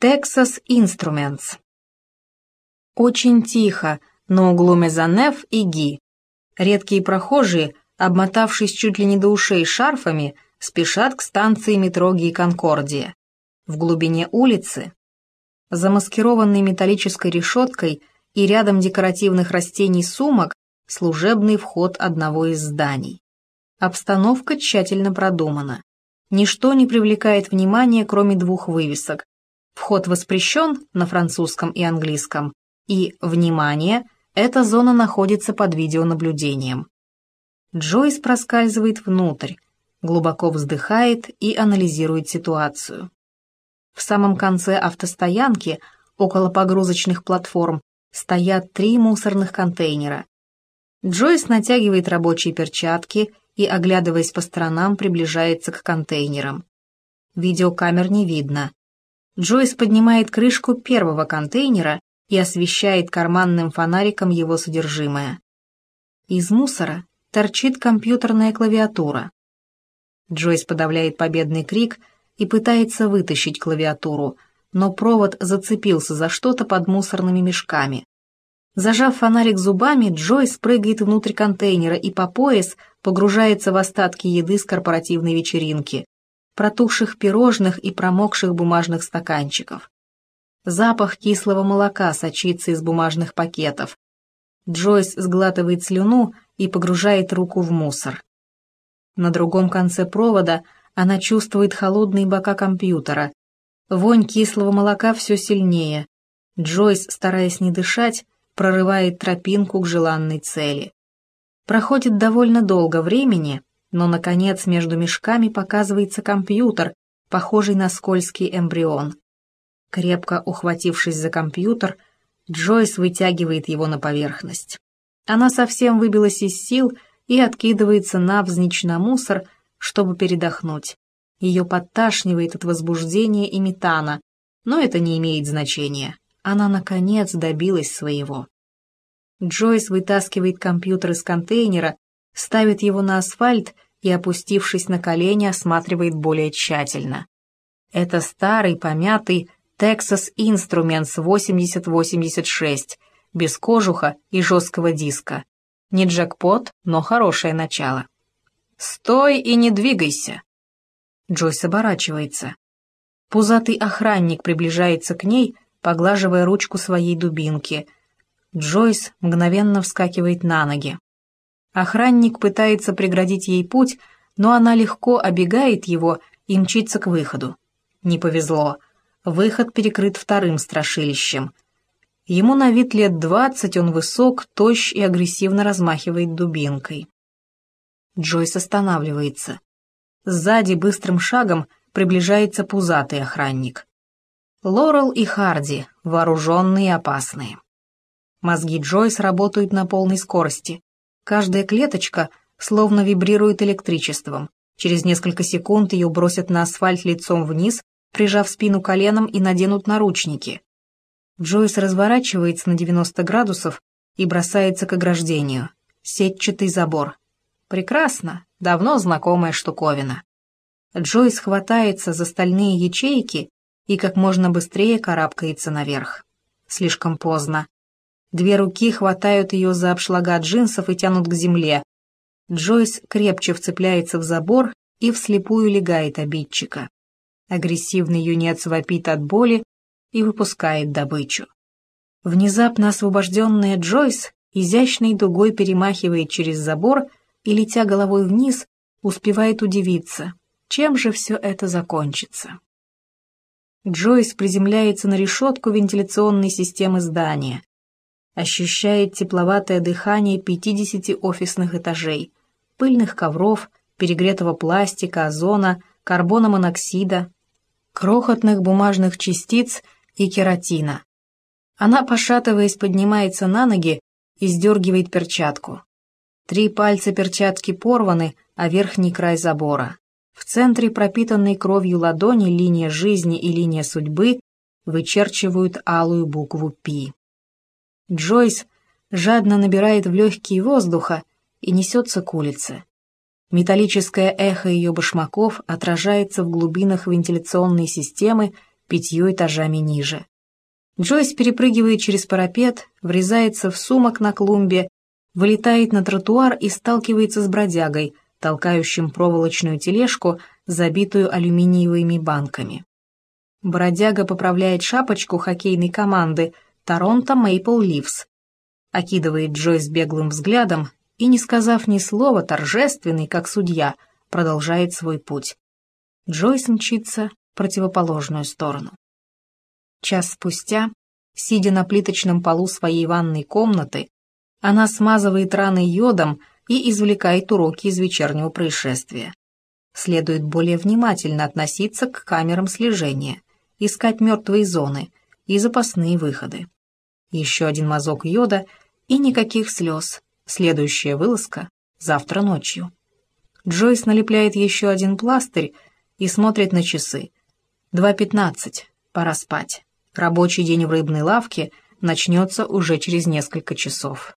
Texas Instruments. Очень тихо на углу Мезонеф и Ги. Редкие прохожие, обмотавшись чуть ли не до ушей шарфами, спешат к станции метро Ги Конкордия. В глубине улицы, замаскированной металлической решеткой и рядом декоративных растений сумок, служебный вход одного из зданий. Обстановка тщательно продумана. Ничто не привлекает внимания, кроме двух вывесок. Вход воспрещен на французском и английском, и, внимание, эта зона находится под видеонаблюдением. Джойс проскальзывает внутрь, глубоко вздыхает и анализирует ситуацию. В самом конце автостоянки, около погрузочных платформ, стоят три мусорных контейнера. Джойс натягивает рабочие перчатки и, оглядываясь по сторонам, приближается к контейнерам. Видеокамер не видно. Джойс поднимает крышку первого контейнера и освещает карманным фонариком его содержимое. Из мусора торчит компьютерная клавиатура. Джойс подавляет победный крик и пытается вытащить клавиатуру, но провод зацепился за что-то под мусорными мешками. Зажав фонарик зубами, Джойс прыгает внутрь контейнера и по пояс погружается в остатки еды с корпоративной вечеринки, протухших пирожных и промокших бумажных стаканчиков. Запах кислого молока сочится из бумажных пакетов. Джойс сглатывает слюну и погружает руку в мусор. На другом конце провода она чувствует холодные бока компьютера. Вонь кислого молока все сильнее. Джойс, стараясь не дышать, прорывает тропинку к желанной цели. Проходит довольно долго времени, но, наконец, между мешками показывается компьютер, похожий на скользкий эмбрион. Крепко ухватившись за компьютер, Джойс вытягивает его на поверхность. Она совсем выбилась из сил и откидывается навзничь на мусор, чтобы передохнуть. Ее подташнивает от возбуждения и метана, но это не имеет значения она наконец добилась своего. Джойс вытаскивает компьютер из контейнера, ставит его на асфальт и, опустившись на колени, осматривает более тщательно. Это старый, помятый Texas Instruments 8086, без кожуха и жесткого диска. Не джекпот, но хорошее начало. «Стой и не двигайся!» Джойс оборачивается. Пузатый охранник приближается к ней, поглаживая ручку своей дубинки. Джойс мгновенно вскакивает на ноги. Охранник пытается преградить ей путь, но она легко обегает его и мчится к выходу. Не повезло. Выход перекрыт вторым страшилищем. Ему на вид лет двадцать, он высок, тощ и агрессивно размахивает дубинкой. Джойс останавливается. Сзади быстрым шагом приближается пузатый охранник. Лорел и Харди, вооруженные и опасные. Мозги Джойс работают на полной скорости. Каждая клеточка словно вибрирует электричеством. Через несколько секунд ее бросят на асфальт лицом вниз, прижав спину коленом и наденут наручники. Джойс разворачивается на 90 градусов и бросается к ограждению. Сетчатый забор. Прекрасно, давно знакомая штуковина. Джойс хватается за стальные ячейки и как можно быстрее карабкается наверх. Слишком поздно. Две руки хватают ее за обшлага джинсов и тянут к земле. Джойс крепче вцепляется в забор и вслепую легает обидчика. Агрессивный юнец вопит от боли и выпускает добычу. Внезапно освобожденная Джойс изящной дугой перемахивает через забор и, летя головой вниз, успевает удивиться, чем же все это закончится. Джойс приземляется на решетку вентиляционной системы здания. Ощущает тепловатое дыхание 50 офисных этажей, пыльных ковров, перегретого пластика, озона, карбона моноксида, крохотных бумажных частиц и кератина. Она, пошатываясь, поднимается на ноги и сдергивает перчатку. Три пальца перчатки порваны, а верхний край забора. В центре пропитанной кровью ладони линия жизни и линия судьбы вычерчивают алую букву «Пи». Джойс жадно набирает в легкие воздуха и несется к улице. Металлическое эхо ее башмаков отражается в глубинах вентиляционной системы, пятью этажами ниже. Джойс перепрыгивает через парапет, врезается в сумок на клумбе, вылетает на тротуар и сталкивается с бродягой, толкающим проволочную тележку, забитую алюминиевыми банками. Бродяга поправляет шапочку хоккейной команды «Торонто Мейпл Ливс», окидывает Джойс беглым взглядом и, не сказав ни слова, торжественный, как судья, продолжает свой путь. Джойс мчится в противоположную сторону. Час спустя, сидя на плиточном полу своей ванной комнаты, она смазывает раны йодом и извлекает уроки из вечернего происшествия. Следует более внимательно относиться к камерам слежения, искать мертвые зоны и запасные выходы. Еще один мазок йода и никаких слез. Следующая вылазка завтра ночью. Джойс налепляет еще один пластырь и смотрит на часы. Два пятнадцать. Пора спать. Рабочий день в рыбной лавке начнется уже через несколько часов.